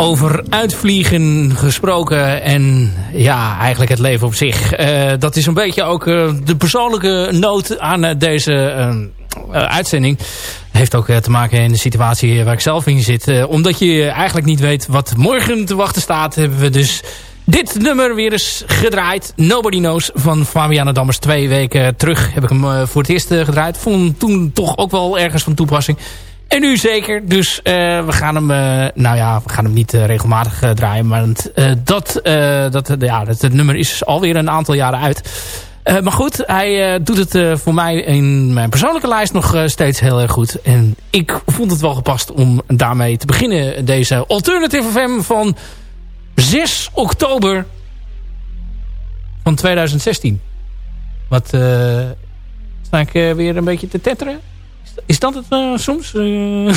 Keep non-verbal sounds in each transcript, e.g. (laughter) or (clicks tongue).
Over uitvliegen gesproken en ja, eigenlijk het leven op zich. Eh, dat is een beetje ook eh, de persoonlijke noot aan eh, deze eh, eh, uitzending. Heeft ook te maken in de situatie waar ik zelf in zit. Omdat je eigenlijk niet weet wat morgen te wachten staat, hebben we dus dit nummer weer eens gedraaid. Nobody Knows van Fabiana Dammers. Twee weken terug heb ik hem voor het eerst gedraaid. Vond toen toch ook wel ergens van toepassing. En nu zeker. Dus eh, we gaan hem, eh, nou ja, we gaan hem niet eh, regelmatig draaien. Maar dat, dat, ja, dat, het nummer is alweer een aantal jaren uit. Maar goed, hij doet het voor mij in mijn persoonlijke lijst nog steeds heel erg goed. En ik vond het wel gepast om daarmee te beginnen. Deze Alternative FM van 6 oktober van 2016. Wat sta ik weer een beetje te tetteren? Is, is dat het eh, soms? Eh,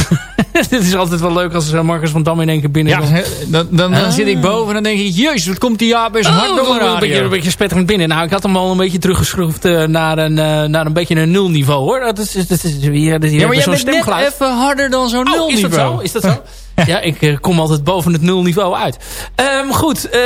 (laughs) Dit is altijd wel leuk als Marcus van Dam in één keer binnen Ja, dan, dan, dan Ah. zit ik boven en dan denk ik, jezus, wat komt die best hard Oh, door de een beetje, een beetje spetterend binnen. Nou, ik had hem al een beetje teruggeschroefd eh, naar, een, eh, naar een beetje een nulniveau hoor. Dat is, dat is, hier, hier Ja, maar jij bent net even harder dan zo'n Oh, is dat zo? Is dat zo? (laughs) ja, ik eh, kom altijd boven het nulniveau uit. Ehm, goed, eh,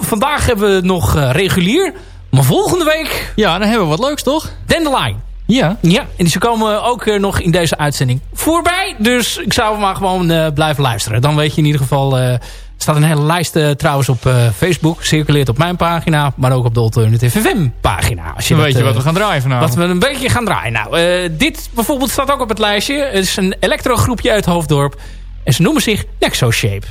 vandaag hebben we het nog eh, regulier. Maar volgende week Ja, dan hebben we wat leuks, toch? Dandelion. Ja? Ja, en ze komen ook eh, nog in deze uitzending voorbij. Dus ik zou maar gewoon eh, blijven luisteren. Dan weet je in ieder geval... Eh, er staat een hele lijst trouwens op Facebook. Circuleert op mijn pagina, maar ook op de Alternative FM pagina. Als je Dan weet je wat we gaan draaien vanavond. Wat we een beetje gaan draaien. Nou, dit bijvoorbeeld staat ook op het lijstje. Het is een elektrogroepje uit Hoofddorp. En ze noemen zich Nexo Shape.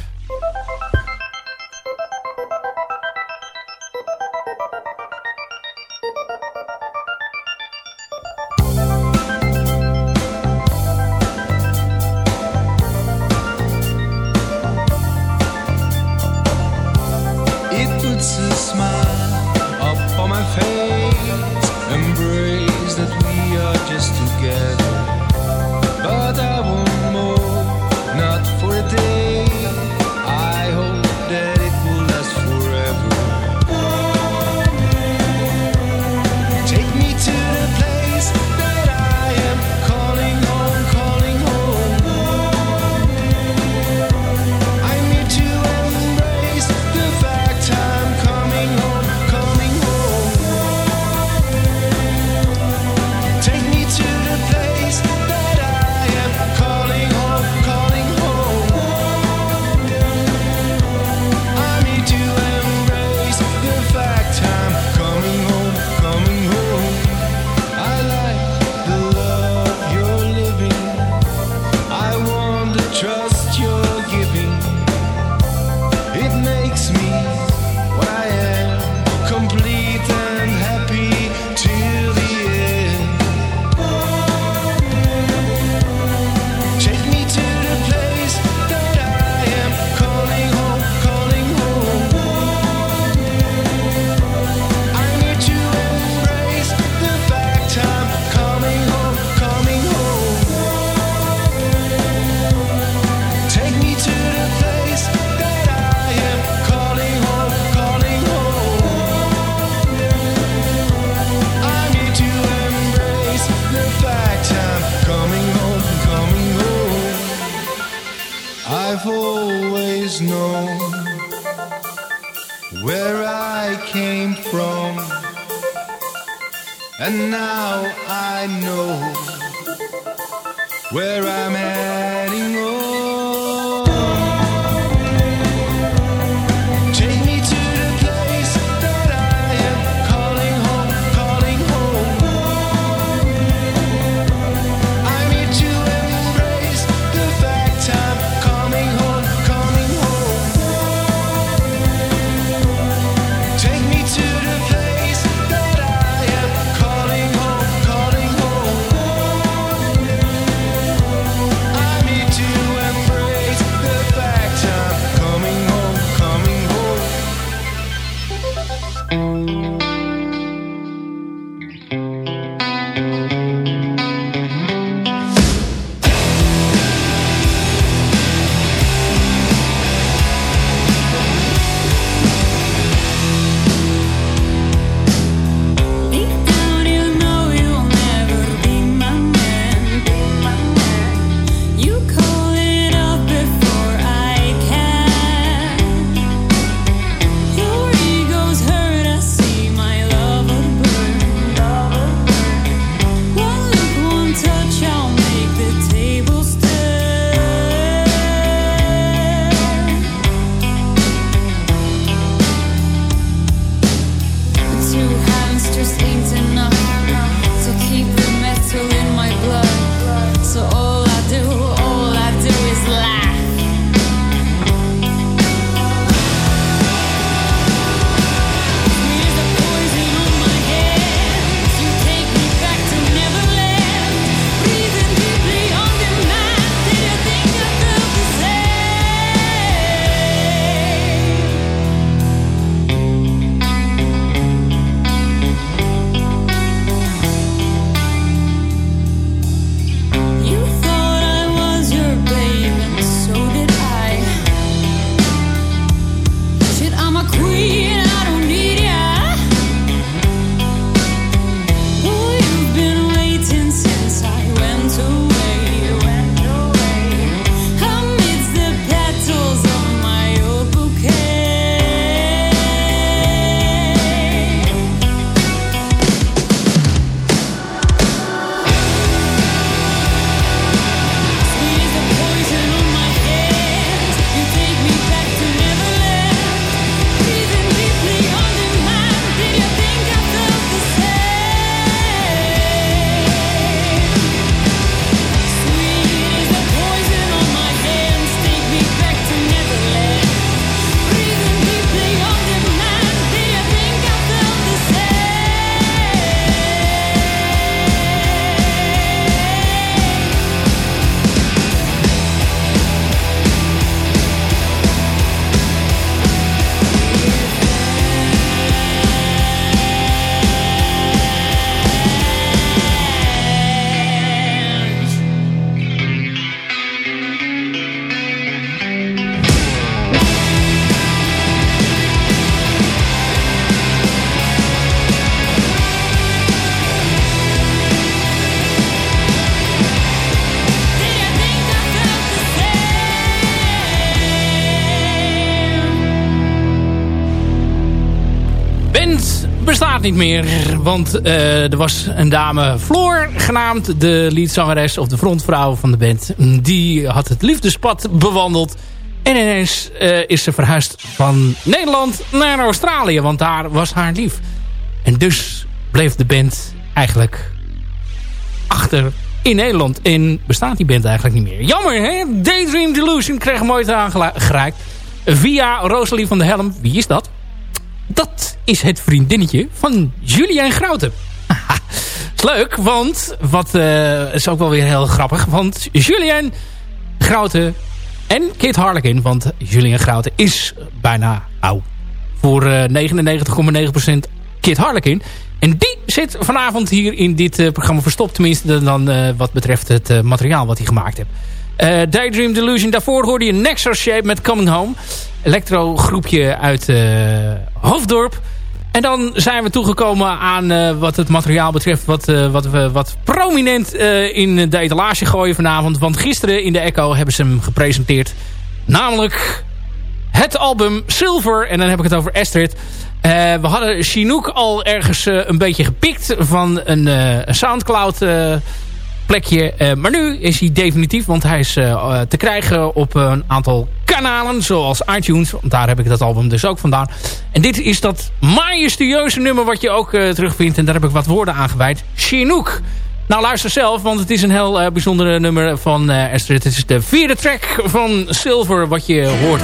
I've always known where I came from, and now I know where I'm heading. Niet meer. Want eh, er was een dame, Floor genaamd, de leadzangeres of de frontvrouw van de band. Die had het liefdespad bewandeld. En ineens eh, is ze verhuisd van Nederland naar Australië. Want daar was haar lief. En dus bleef de band eigenlijk achter in Nederland. En bestaat die band eigenlijk niet meer. Jammer hè? Daydream Delusion kreeg hem ooit aangereikt. Via Rosalie van der Helm. Wie is dat? Dat is het vriendinnetje van Julien Grouten. Is leuk, want wat eh, is ook wel weer heel grappig. Want Julien Grouten en Kit Harlequin. Want Julien Grouten is bijna oud. Voor eh, 99,9% Kit Harlequin. En die zit vanavond hier in dit eh, programma verstopt. Tenminste dan eh, wat betreft het eh, materiaal wat hij gemaakt heeft. Eh, Daydream Delusion. Daarvoor hoorde je Nexus Shape met Coming Home. Electro groepje uit eh, Hoofddorp. En dan zijn we toegekomen aan eh, wat het materiaal betreft... wat, eh, wat we wat prominent in de etalage gooien vanavond. Want gisteren in de Echo hebben ze hem gepresenteerd. Namelijk het album Silver. En dan heb ik het over Astrid. We hadden Chinook al ergens een beetje gepikt van een Soundcloud plekje. Eh, maar nu is hij definitief, want hij is eh, eh, te krijgen op een aantal kanalen. Zoals iTunes, want daar heb ik dat album dus ook vandaan. En dit is dat majestueuze nummer wat je ook terugvindt. En daar heb ik wat woorden aan gewijd. Chinook. Nou, luister zelf, want het is een heel eh, bijzondere nummer van eh Astrid. Het is de vierde track van Silver wat je hoort.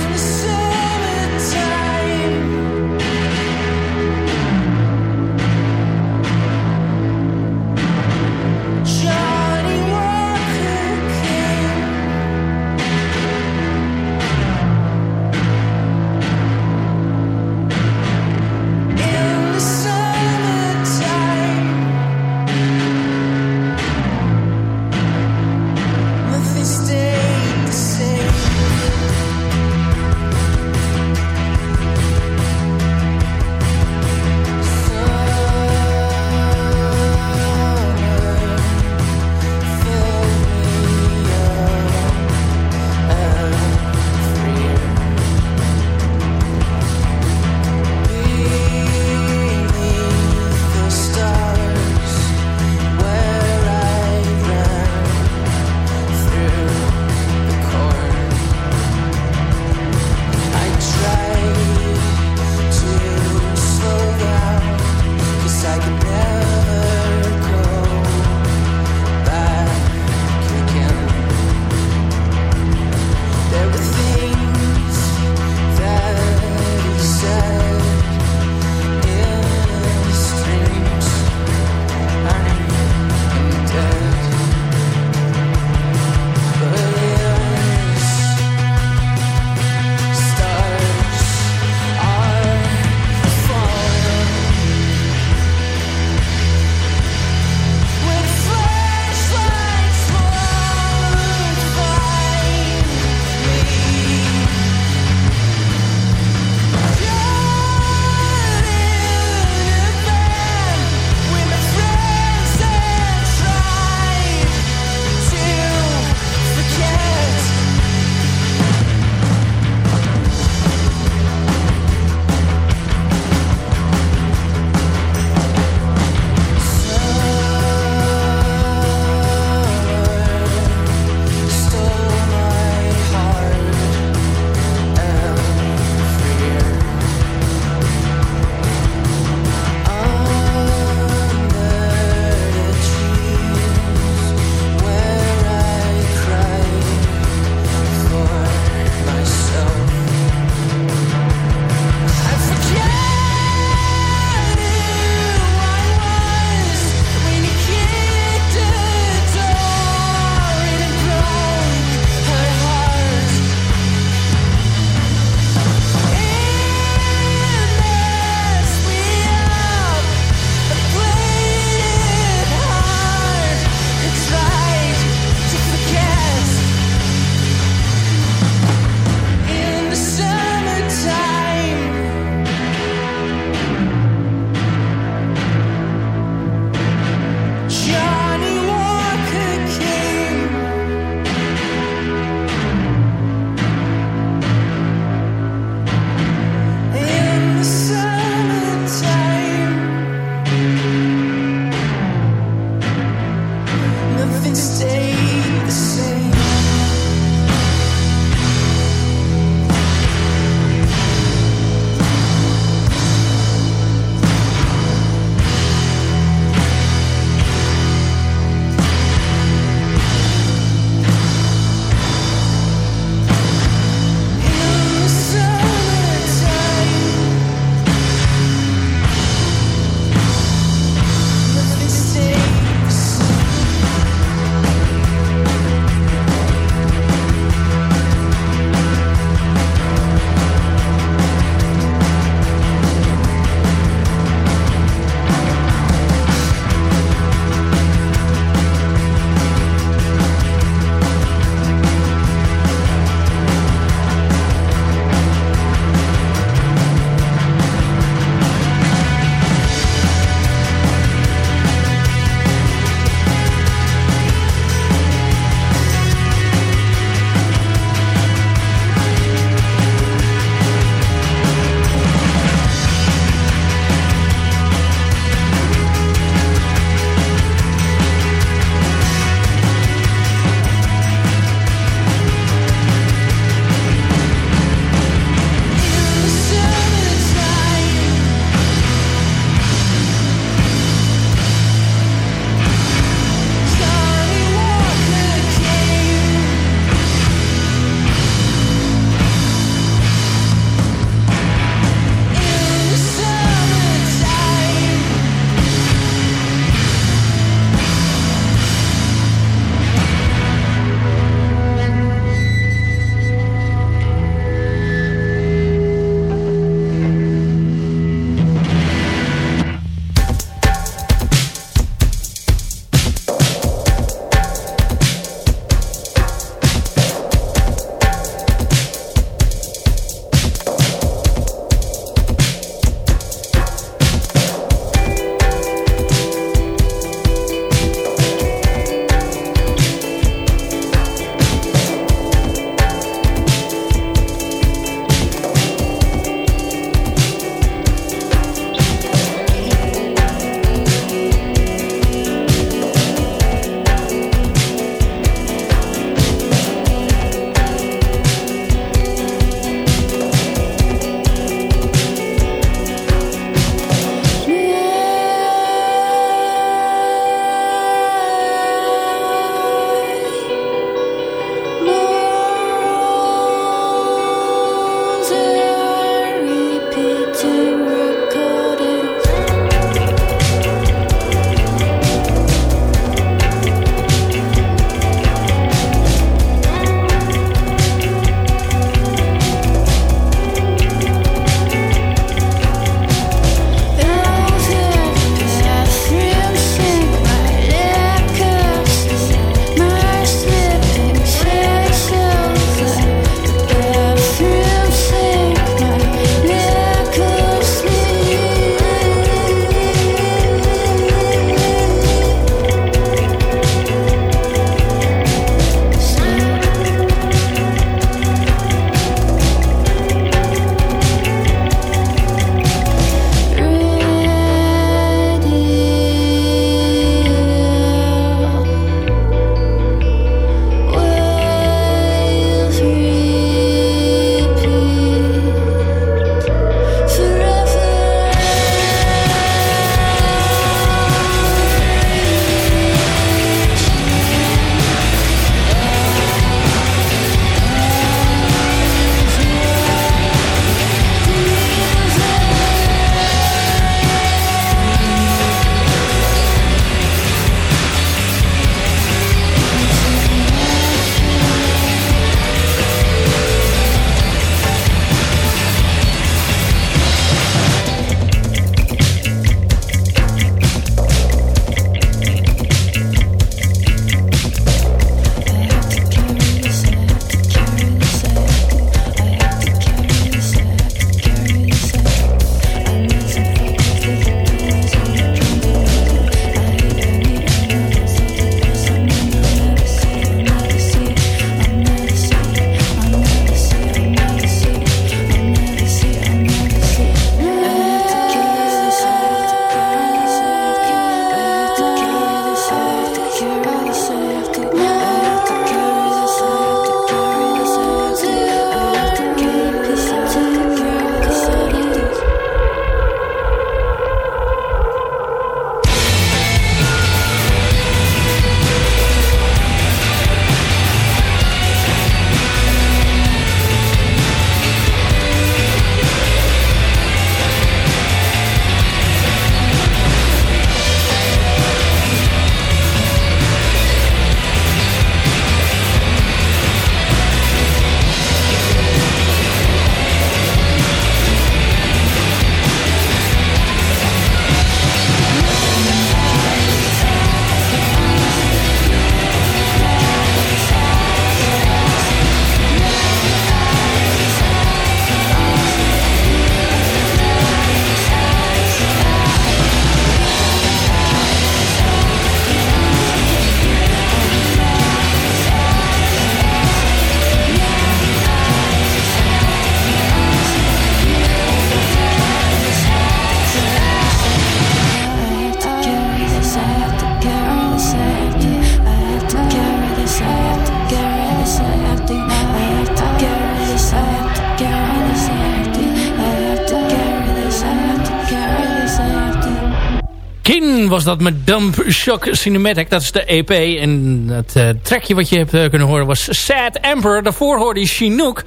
Was dat met Dump Shock Cinematic. Dat is de EP. En het uh, trackje wat je hebt uh, kunnen horen was Sad Emperor. Daarvoor hoorde je Chinook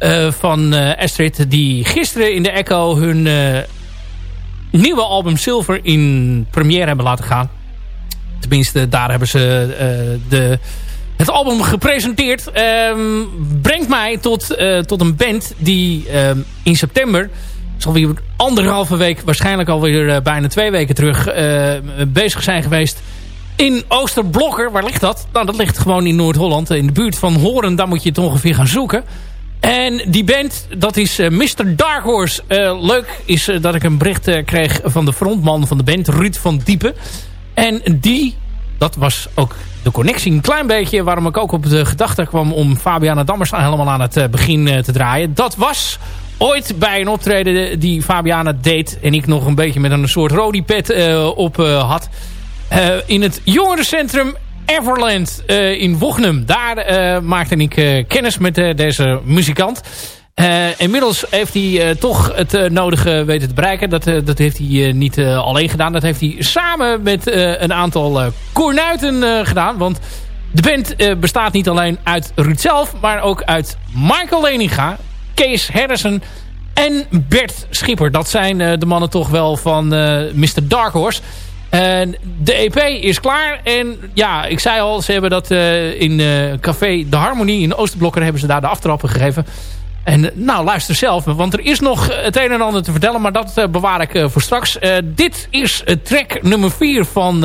uh, van Astrid. Die gisteren in de Echo hun nieuwe album Silver in première hebben laten gaan. Tenminste, daar hebben ze de, het album gepresenteerd. Um, brengt mij tot, tot een band die um, in september zal weer anderhalve week, waarschijnlijk alweer uh, bijna twee weken terug, uh, bezig zijn geweest in Oosterblokker. Waar ligt dat? Nou, dat ligt gewoon in Noord-Holland, in de buurt van Horen. Daar moet je het ongeveer gaan zoeken. En die band, dat is uh, Mr. Dark Horse. leuk is dat ik een bericht kreeg van de frontman van de band, Ruud van Diepen. En die, dat was ook de connectie een klein beetje... waarom ik ook op de gedachte kwam om Fabiana Dammers helemaal aan het begin te draaien. Dat was ooit bij een optreden die Fabiana deed... en ik nog een beetje met een soort rodi pet uh, op uh, had... Uh, in het jongerencentrum Everland in Wochnum. Daar maakte ik kennis met deze muzikant. inmiddels heeft hij toch het nodige weten te bereiken. Dat, dat heeft hij niet alleen gedaan. Dat heeft hij samen met een aantal kornuiten gedaan. Want de band bestaat niet alleen uit Ruud zelf... maar ook uit Michael Leninga... Kees Harrison en Bert Schipper. Dat zijn uh, de mannen toch wel van uh, Mr. Dark Horse. En de EP is klaar. En ja, ik zei al, ze hebben dat uh, in Café De Harmonie in Oosterblokker... hebben ze daar de aftrappen gegeven. En nou, luister zelf. Want er is nog het een en ander te vertellen. Maar dat bewaar ik voor straks. dit is track nummer 4 van,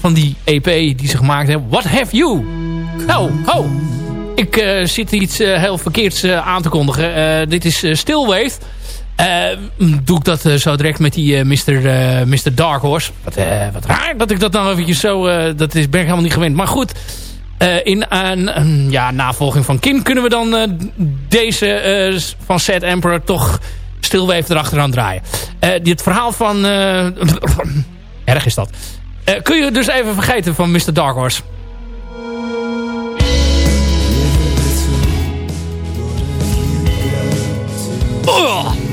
van die EP die ze gemaakt hebben. What Have You? Ho, ho. Ik uh, zit iets uh, heel verkeerds uh, aan te kondigen. dit is Stillwave. doe ik dat zo direct met die Mr. Mr. Dark Horse. Wat, wat, raar dat ik dat nou eventjes zo... dat is, ben ik helemaal niet gewend. Maar goed, in een ja, navolging van Kim... kunnen we dan deze van Set Emperor toch Stillwave erachteraan draaien. dit verhaal van... (clicks tongue) erg is dat. kun je dus even vergeten van Mr. Dark Horse. Ugh.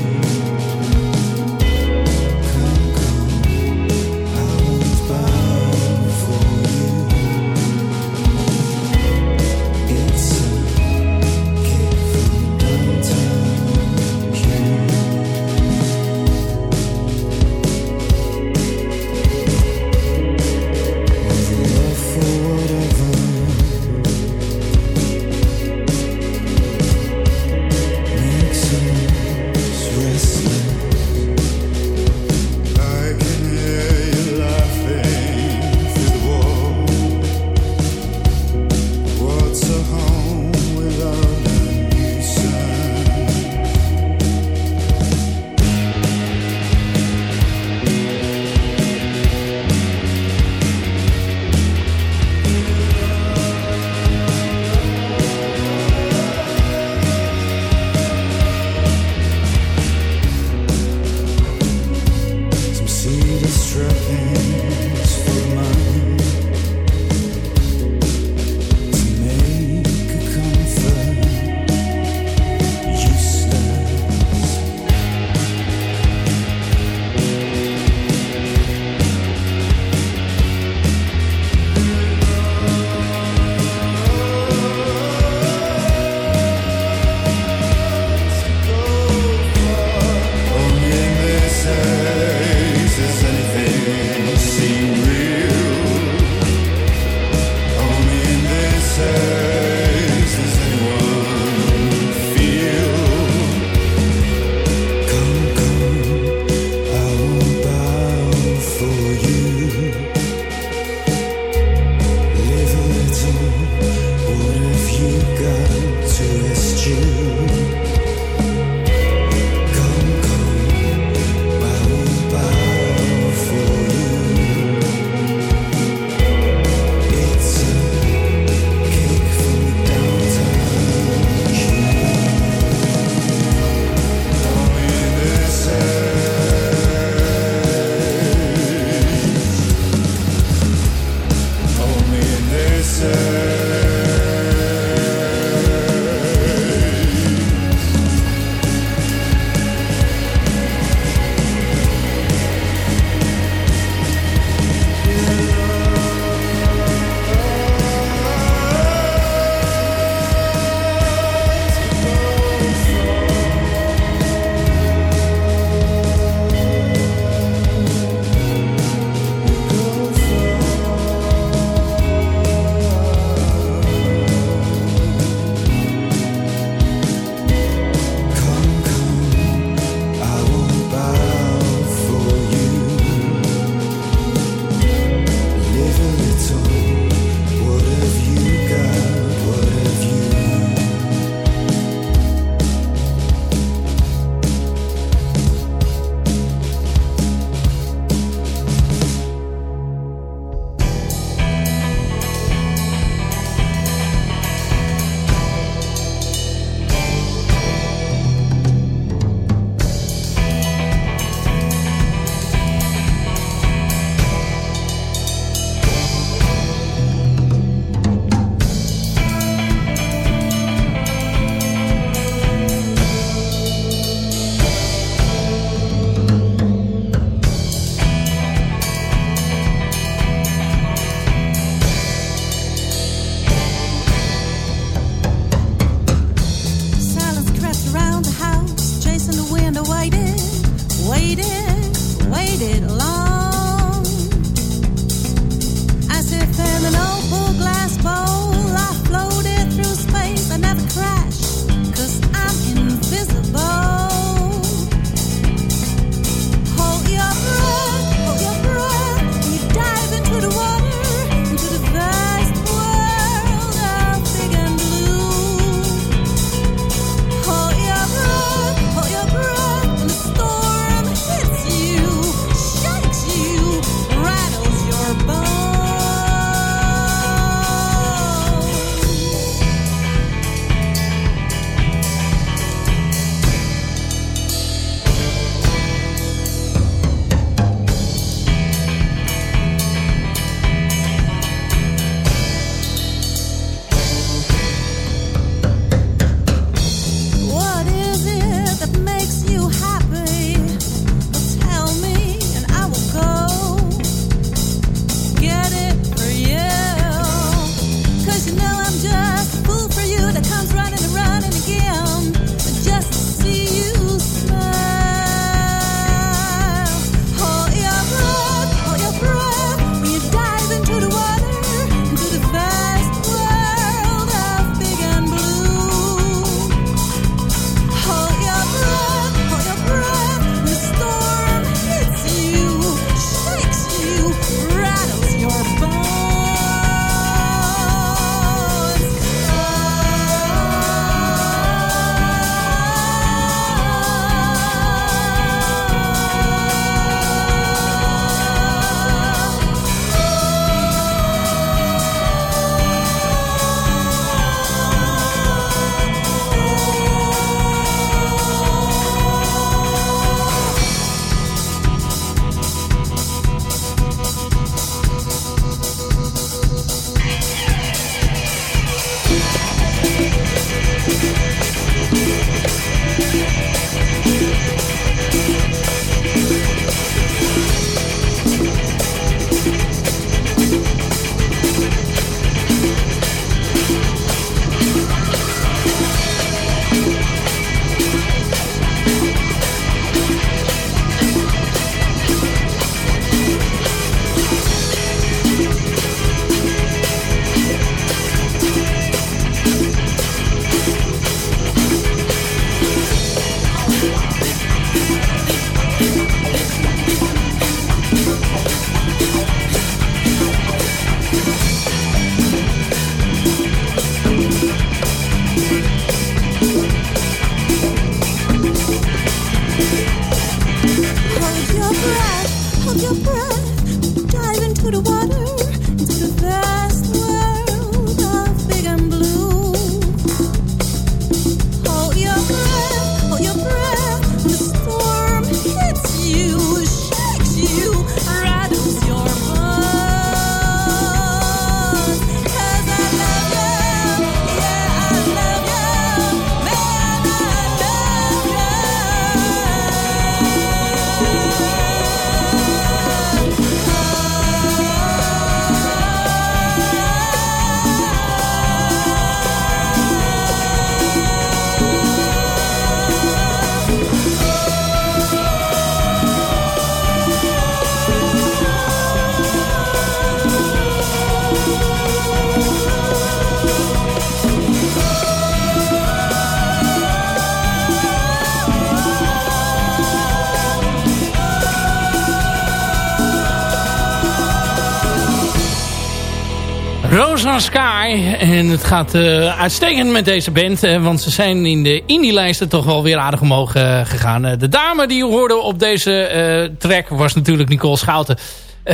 Sky. En het gaat eh, uitstekend met deze band. eh, want ze zijn in de indie-lijsten toch wel weer aardig omhoog eh, gegaan. De dame die je hoorde op deze track was natuurlijk Nicole Schouten.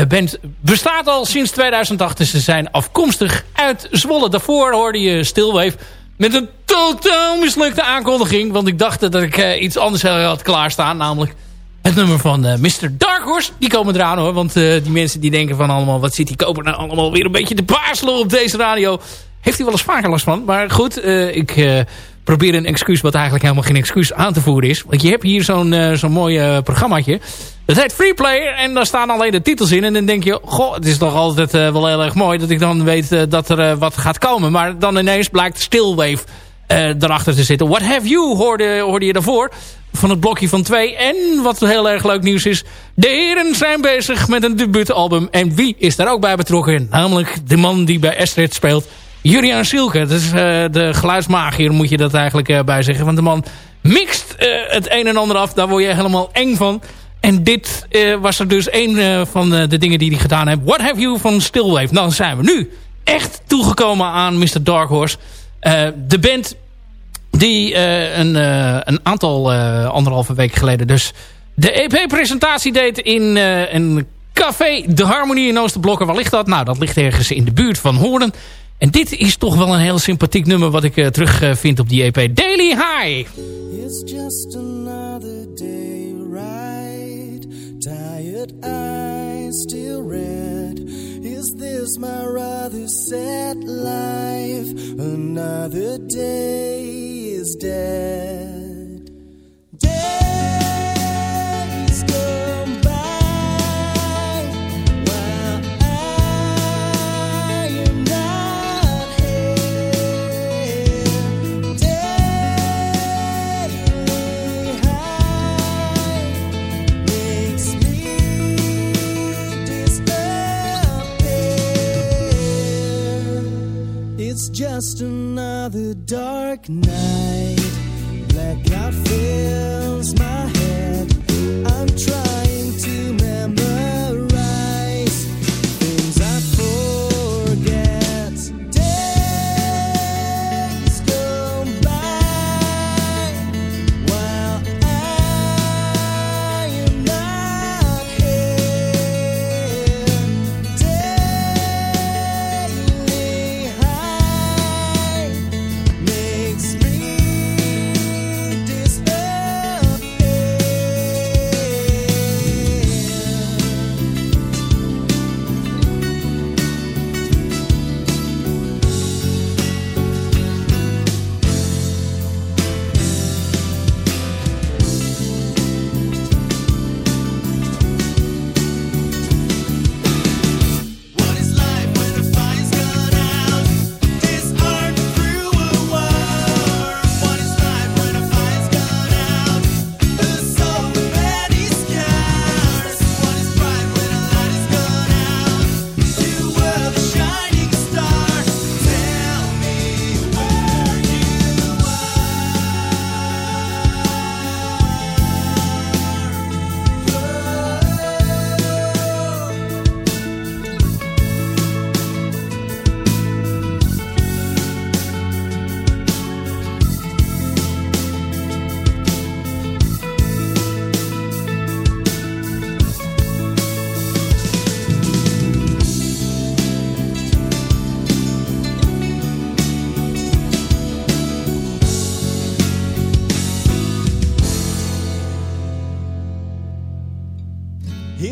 Band bestaat al sinds 2008. Dus ze zijn afkomstig uit Zwolle. Daarvoor hoorde je Stilwave met een totaal mislukte aankondiging. Want ik dacht dat ik iets anders had klaarstaan. Namelijk het nummer van eh, Mr. Dark Horse. Die komen eraan hoor. Want eh, die mensen die denken van allemaal... wat zit die koper nou allemaal weer een beetje te paarselen op deze radio. Heeft hij wel eens vaker last van. Maar goed, eh, ik probeer een excuus... wat eigenlijk helemaal geen excuus aan te voeren is. Want je hebt hier zo'n zo'n mooi programmaatje. Dat heet Free Player. En daar staan alleen de titels in. En dan denk je... Goh, het is toch altijd wel heel erg mooi... dat ik dan weet dat er wat gaat komen. Maar dan ineens blijkt Stillwave... eh daarachter te zitten. What Have You hoorde, hoorde je daarvoor. van het blokje van twee. En wat heel erg leuk nieuws is... de heren zijn bezig met een debuutalbum. En wie is daar ook bij betrokken? Namelijk de man die bij Astrid speelt... Julian Sielke. Dat is eh, de geluidsmagier, moet je dat eigenlijk eh, bij zeggen. Want de man mixt eh, het een en ander af. Daar word je helemaal eng van. En dit eh, was er dus een eh, van eh, de dingen die hij gedaan heeft. What Have You van Stillwave. Dan zijn we nu echt toegekomen aan Mr. Dark Horse. Eh, de band die eh, een, eh, een aantal anderhalve week geleden dus de EP-presentatie deed in een café De Harmonie in Oosterblokken. Waar ligt dat? Nou, dat ligt ergens in de buurt van Hoorn. En dit is toch wel een heel sympathiek nummer wat ik eh, terug eh, vind op die EP. Daily High. It's just another day, right? Tired eyes still. Is this my rather sad life? Another day is dead. Days go another dark night. Blackout fills my head. I'm trying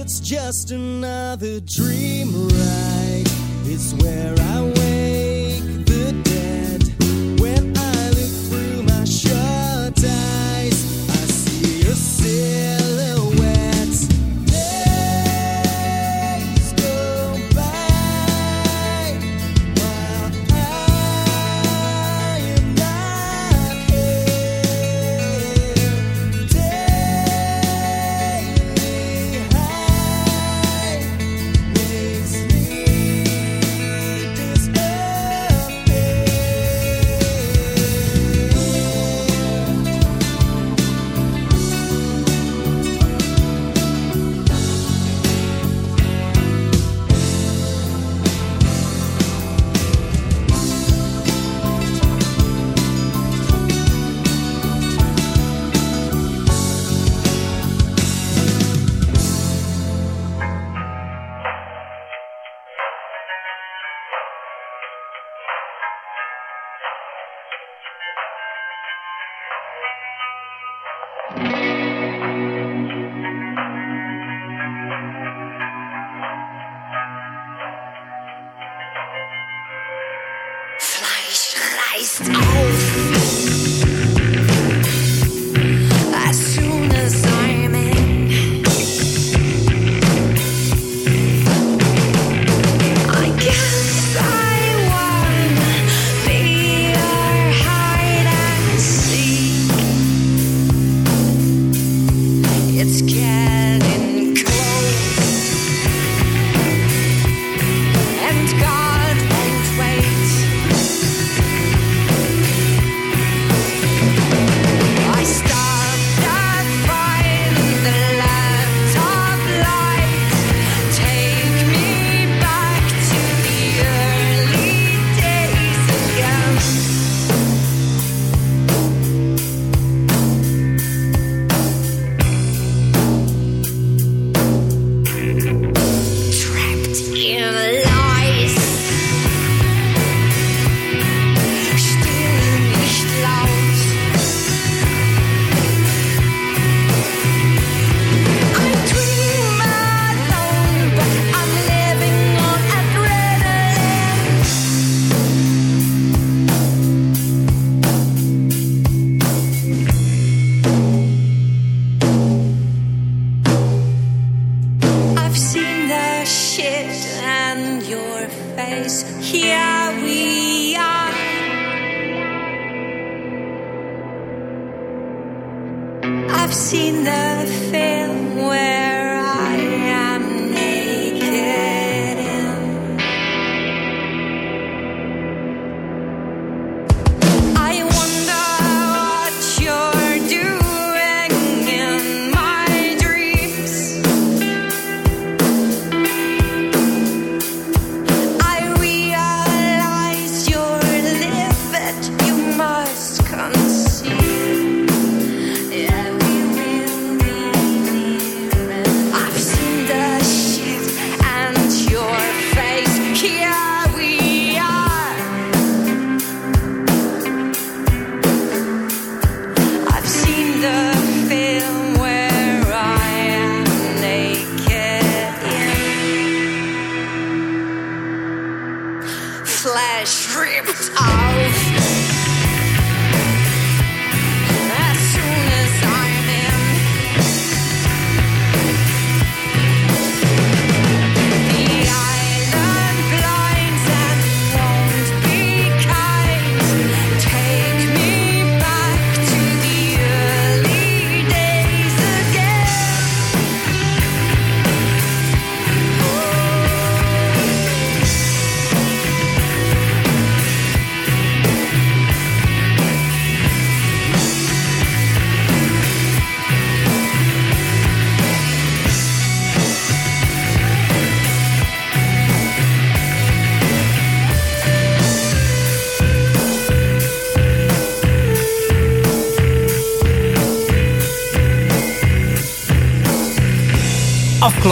It's just another dream, right? It's where I wake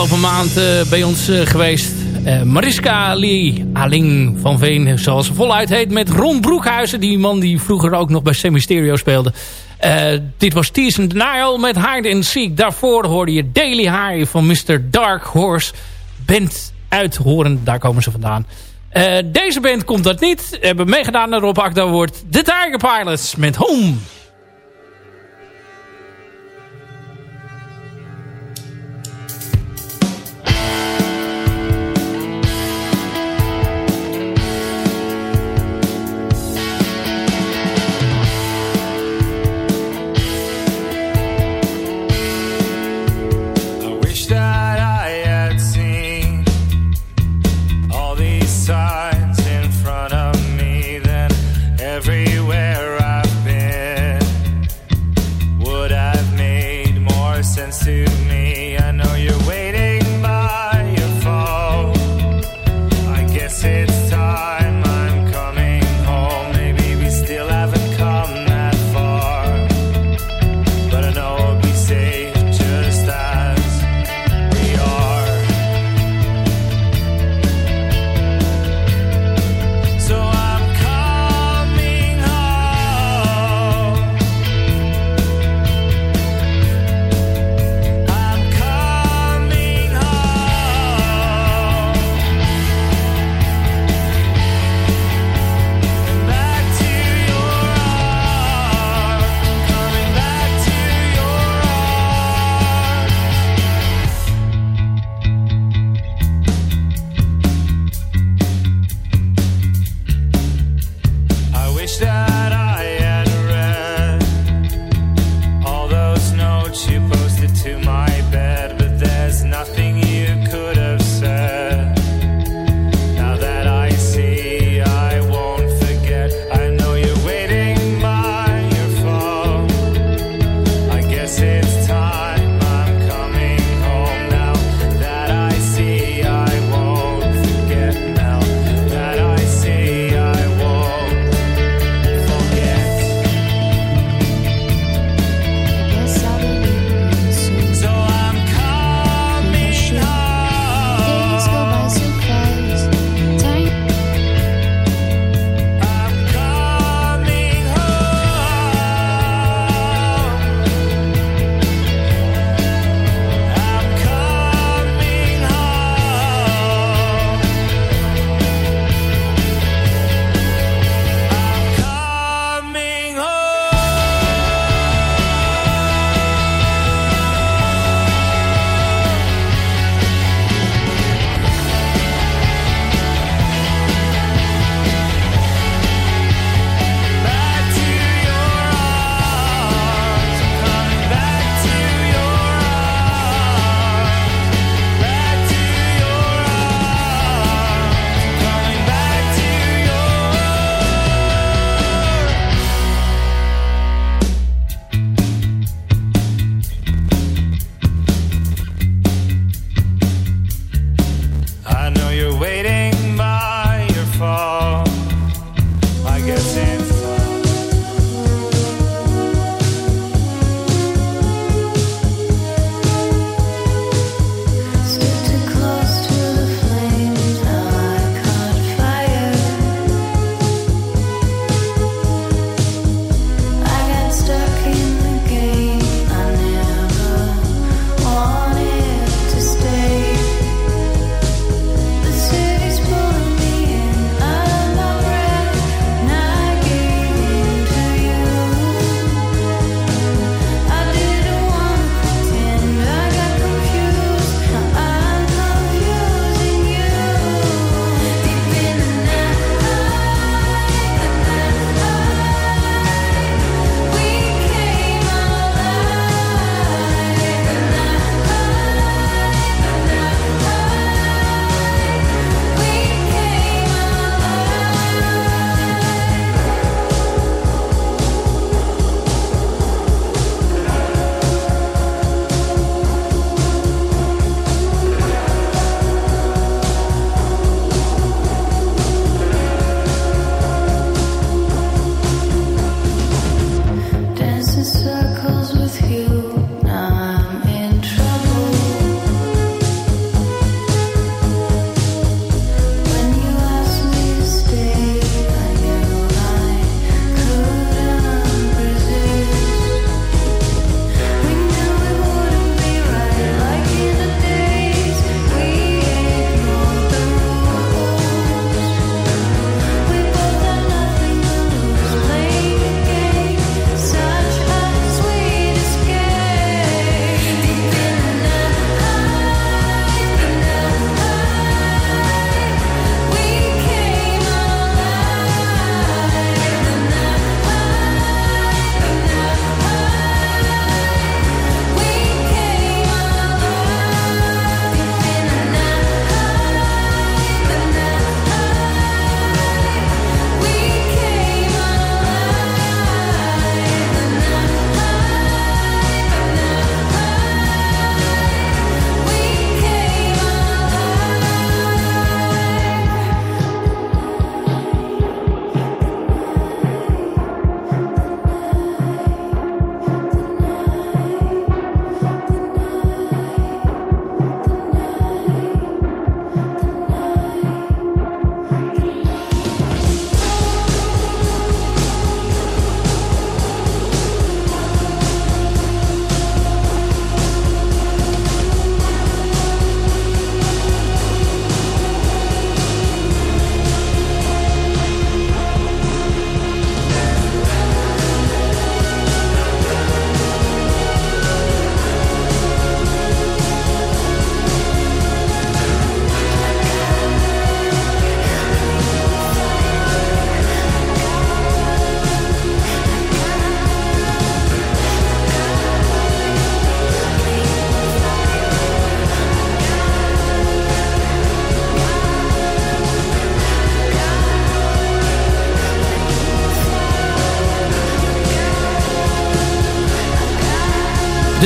Afgelopen maand eh, bij ons eh, geweest. Eh, Mariska Lee Aling van Veen, zoals ze voluit heet. Met Ron Broekhuizen, die man die vroeger ook nog bij Semi-Stereo speelde. Dit was Tears in Denial met Hide and Seek. Daarvoor hoorde je Daily High van Mr. Dark Horse. Band uit Horen, daar komen ze vandaan. Deze band komt dat niet. Hebben meegedaan naar Rob Akda wordt The Tiger Pilots met Home.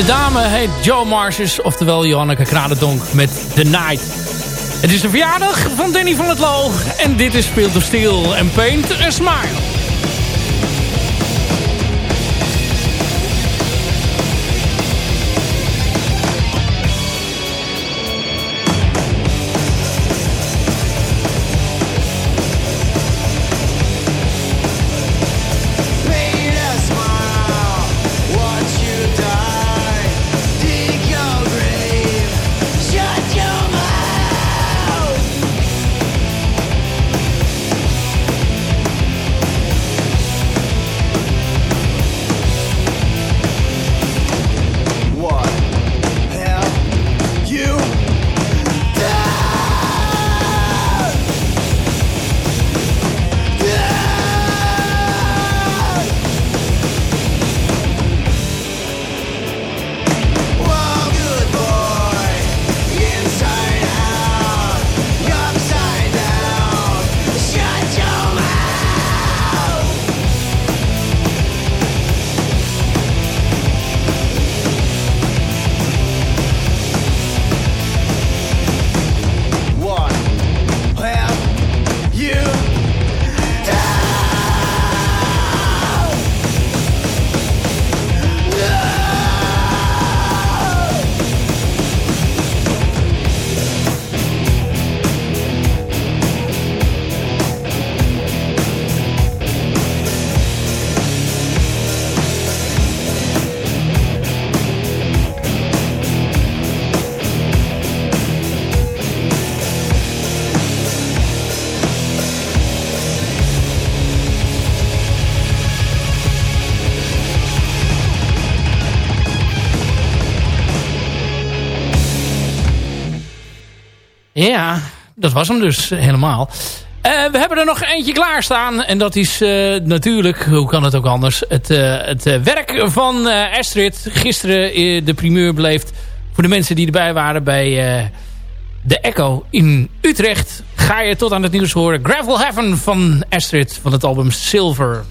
Dame heet Joe Marches, oftewel Johanneke Kradendonk met The Night. Het is de verjaardag van Danny van het Loo. En dit is Speelt of Steel en Paint a Smile. Ja, dat was hem dus helemaal. Eh, we hebben er nog eentje klaarstaan. En dat is eh, natuurlijk, hoe kan het ook anders... het, eh, het eh, werk van eh, Astrid. Gisteren eh, de primeur beleefd. Voor de mensen die erbij waren bij eh, de Echo in Utrecht. Ga je tot aan het nieuws horen. Gravel Heaven van Astrid van het album Silver.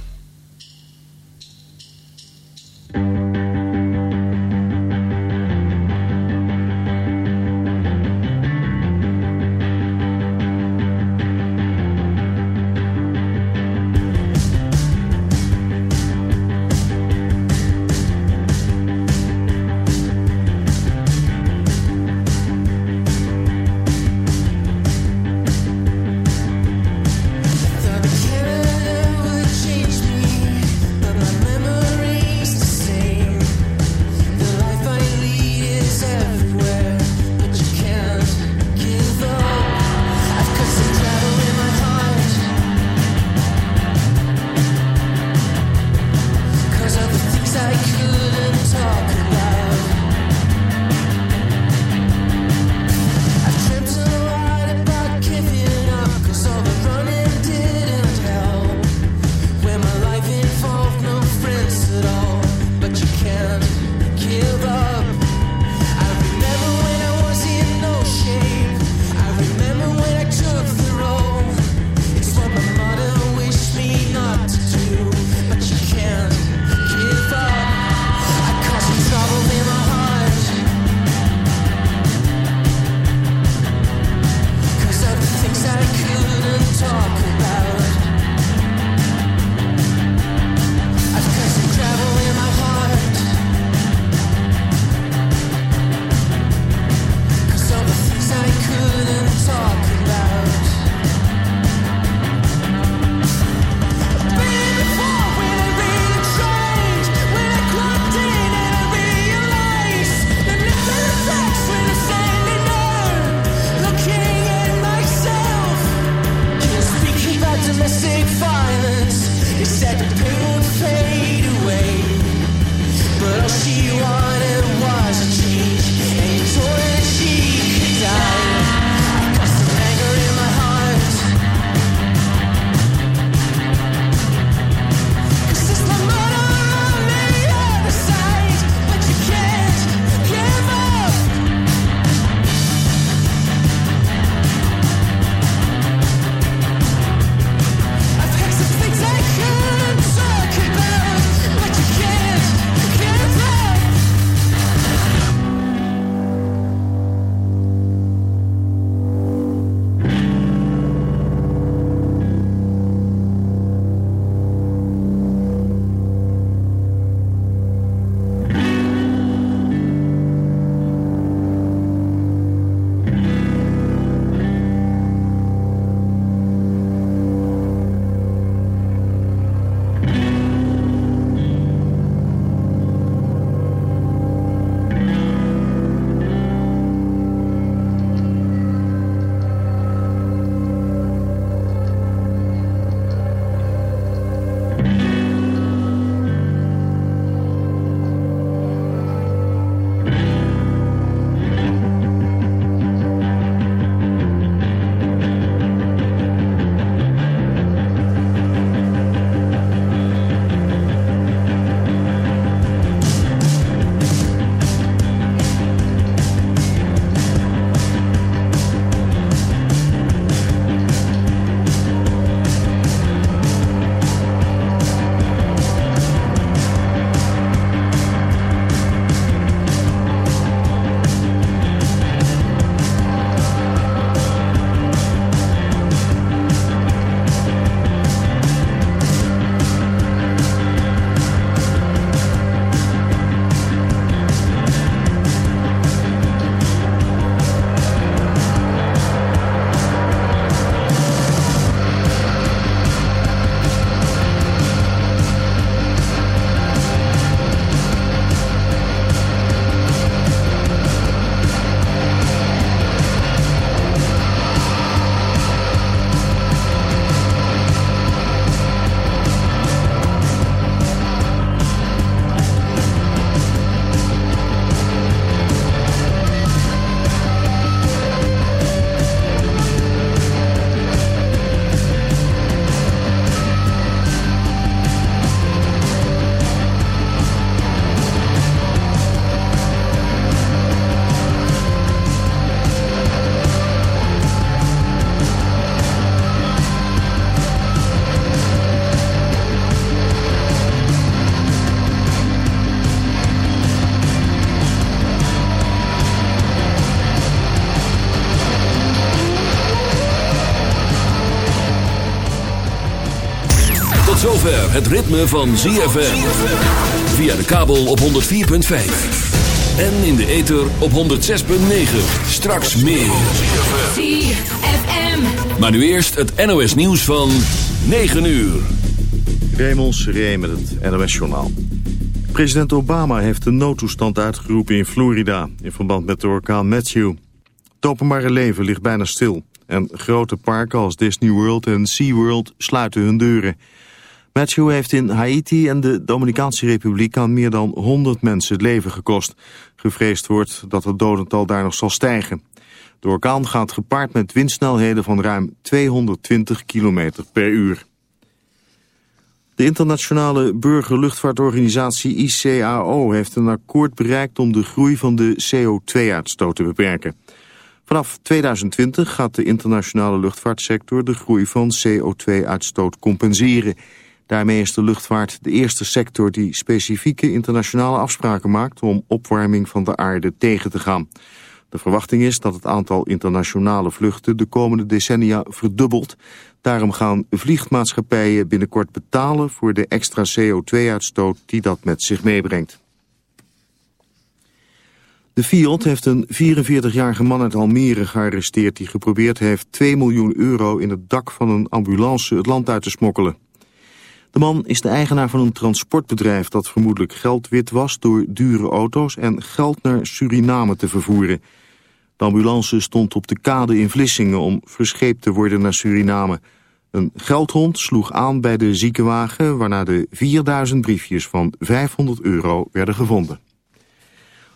Het ritme van ZFM. Via de kabel op 104.5. En in de ether op 106.9. Straks meer. ZFM. Maar nu eerst het NOS nieuws van 9 uur. Raymond Seré met het NOS-journaal. President Obama heeft een noodtoestand uitgeroepen in Florida... in verband met de orkaan Matthew. Het openbare leven ligt bijna stil. En grote parken als Disney World en SeaWorld sluiten hun deuren. Matthew heeft in Haiti en de Dominicaanse Republiek... aan meer dan 100 mensen het leven gekost. Gevreesd wordt dat het dodental daar nog zal stijgen. De orkaan gaat gepaard met windsnelheden van ruim 220 km per uur. De internationale burgerluchtvaartorganisatie ICAO heeft een akkoord bereikt om de groei van de CO2-uitstoot te beperken. Vanaf 2020 gaat de internationale luchtvaartsector de groei van CO2-uitstoot compenseren. Daarmee is de luchtvaart de eerste sector die specifieke internationale afspraken maakt om opwarming van de aarde tegen te gaan. De verwachting is dat het aantal internationale vluchten de komende decennia verdubbelt. Daarom gaan vliegmaatschappijen binnenkort betalen voor de extra CO2-uitstoot die dat met zich meebrengt. De Fiat heeft een 44-jarige man uit Almere gearresteerd... die geprobeerd heeft 2 miljoen euro in het dak van een ambulance het land uit te smokkelen. De man is de eigenaar van een transportbedrijf dat vermoedelijk geld wit was... door dure auto's en geld naar Suriname te vervoeren. De ambulance stond op de kade in Vlissingen om verscheept te worden naar Suriname. Een geldhond sloeg aan bij de ziekenwagen... waarna de 4000 briefjes van 500 euro werden gevonden.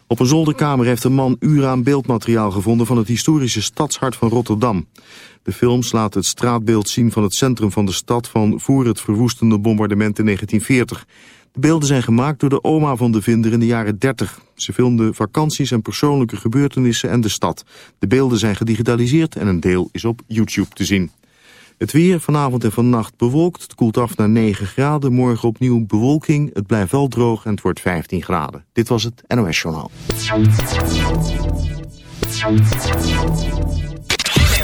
Op een zolderkamer heeft een man uren aan beeldmateriaal gevonden van het historische stadshart van Rotterdam. De films laten het straatbeeld zien van het centrum van de stad van voor het verwoestende bombardement in 1940. De beelden zijn gemaakt door de oma van de vinder in de jaren 30. Ze filmde vakanties en persoonlijke gebeurtenissen en de stad. De beelden zijn gedigitaliseerd en een deel is op YouTube te zien. Het weer vanavond en vannacht bewolkt. Het koelt af naar 9 graden. Morgen opnieuw bewolking. Het blijft wel droog en het wordt 15 graden. Dit was het NOS Journaal.